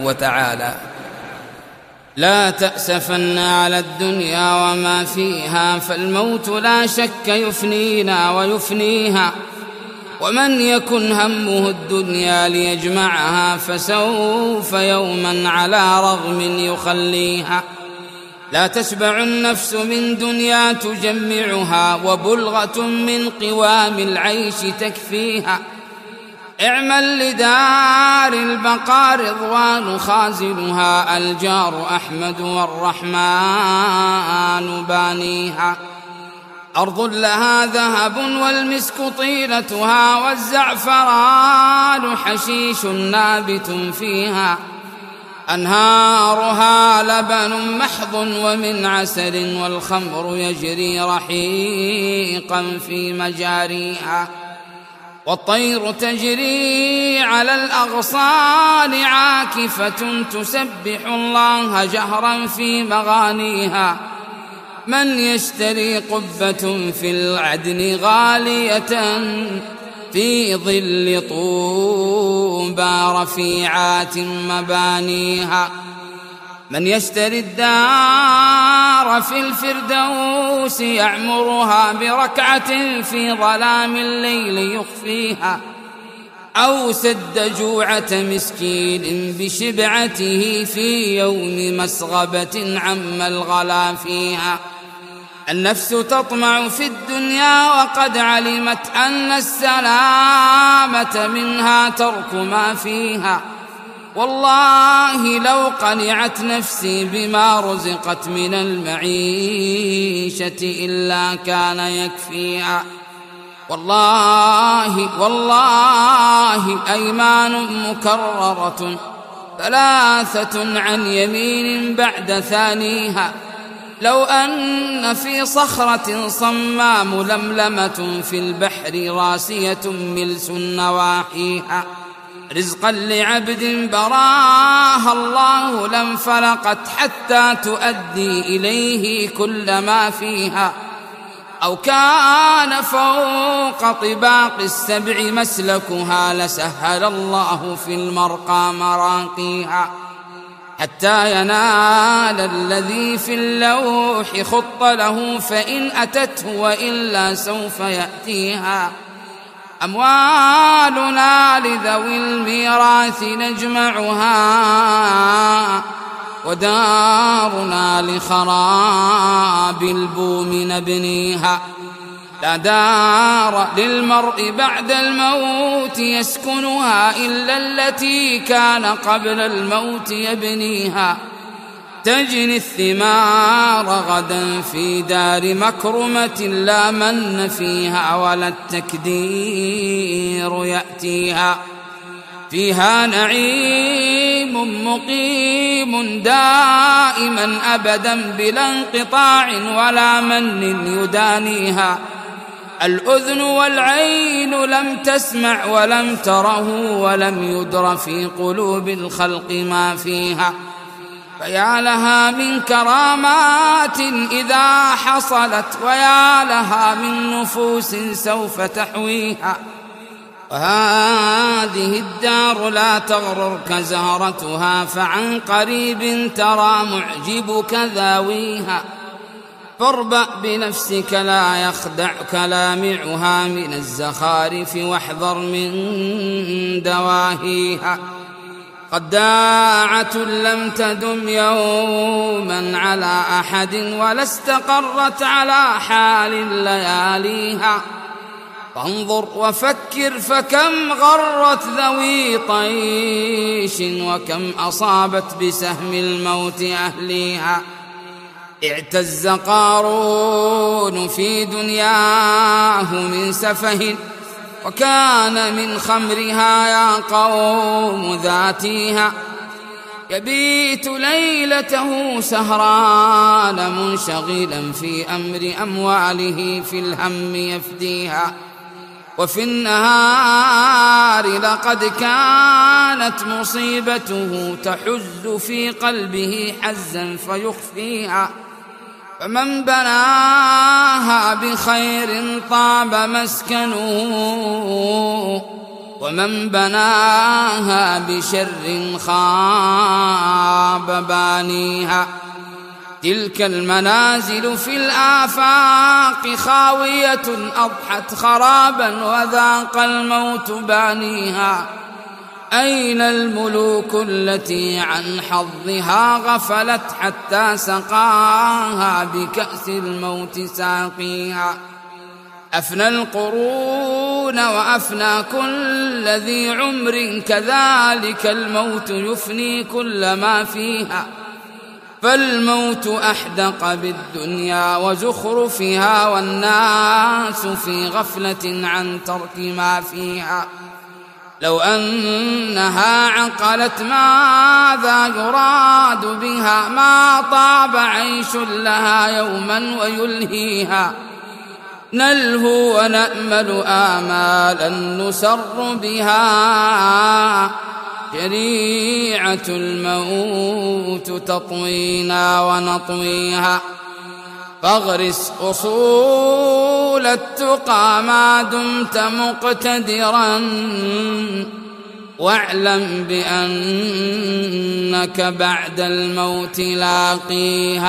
وتعالى. لا تأسفن على الدنيا وما فيها فالموت لا شك يفنينا ويفنيها. ومن يكن همه الدنيا ليجمعها فسوف يوما على رغم يخليها. لا تشبع النفس من دنيا تجمعها وبلغة من قوام العيش تكفيها. اعمل لدار البقاء رضوان خازنها الجار أحمد والرحمن بانيها. أرض لها ذهب والمسك طيلتها والزعفران حشيش نابت فيها. أنهارها لبن محض ومن عسل والخمر يجري رحيقا في مجاريها. والطير تجري على الأغصان عاكفة تسبح الله جهرا في مغانيها. من يشتري قبة في العدن غالية في ظل طوبى رفيعات مبانيها. من يشتري الدار في الفردوس يعمرها بركعة في ظلام الليل يخفيها أو سد جوعة مسكين بشبعته في يوم مسغبة عم الغلا فيها. النفس تطمع في الدنيا وقد علمت أن السلامة منها ترك ما فيها. والله لو قنعت نفسي بما رزقت من المعيشة إلا كان يكفيها. والله والله أيمان مكررة ثلاثة عن يمين بعد ثانيها. لو أن في صخرة صماء ململمة في البحر راسية ملس نواحيها. رزقا لعبد براها الله لانفلقت حتى تؤدي إليه كل ما فيها. أو كان فوق طباق السبع مسلكها لسهل الله في المرقى مراقيها. حتى ينال الذي في اللوح خط له فإن أتته وإلا سوف يأتيها. أموالنا لذوي الميراث نجمعها ودارنا لخراب البوم نبنيها. لا دار للمرء بعد الموت يسكنها إلا التي كان قبل الموت يبنيها. تجني الثمار غدا في دار مكرمة لا من فيها ولا التكدير يأتيها. فيها نعيم مقيم دائما أبدا بلا انقطاع ولا من يدانيها. الأذن والعين لم تسمع ولم تره ولم يدر في قلوب الخلق ما فيها. فيا لها من كرامات إذا حصلت ويا لها من نفوس سوف تحويها. وهذه الدار لا تغررك زهرتها فعن قريب ترى معجبك ذاويها. فاربأ بنفسك لا يخدعك لامعها من الزخارف واحذر من دواهيها. قداعة لم تدم يوما على أحد ولا استقرت على حال لياليها. فانظر وفكر فكم غرت ذوي طيش وكم أصابت بسهم الموت أهليها. اعتز قارون في دنياه من سفه وكان من خمرها يا قوم ذاتيها. يبيت ليلته سهران منشغلا في أمر أمواله في الهم يفديها. وفي النهار لقد كانت مصيبته تحز في قلبه حزا فيخفيها. فمن بناها بخير طاب مسكنه ومن بناها بشر خاب بانيها. تلك المنازل في الآفاق خاوية أضحت خرابا وذاق الموت بانيها. أين الملوك التي عن حظها غفلت حتى سقاها بكأس الموت ساقيها. أفنى القرون وأفنى كل ذي عمر كذلك الموت يفني كل ما فيها. فالموت أحدق بالدنيا وزخرفها والناس في غفلة عن ترك ما فيها. لو أنها عقلت ماذا يراد بها ما طاب عيش لها يوما ويلهيها. نلهو ونأمل آمالا نسر بها. شريعة الموت تطوينا ونطويها. فاغرس أصول التقى ما دمت مقتدرا واعلم بأنك بعد الموت لاقيها.